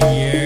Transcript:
yeah.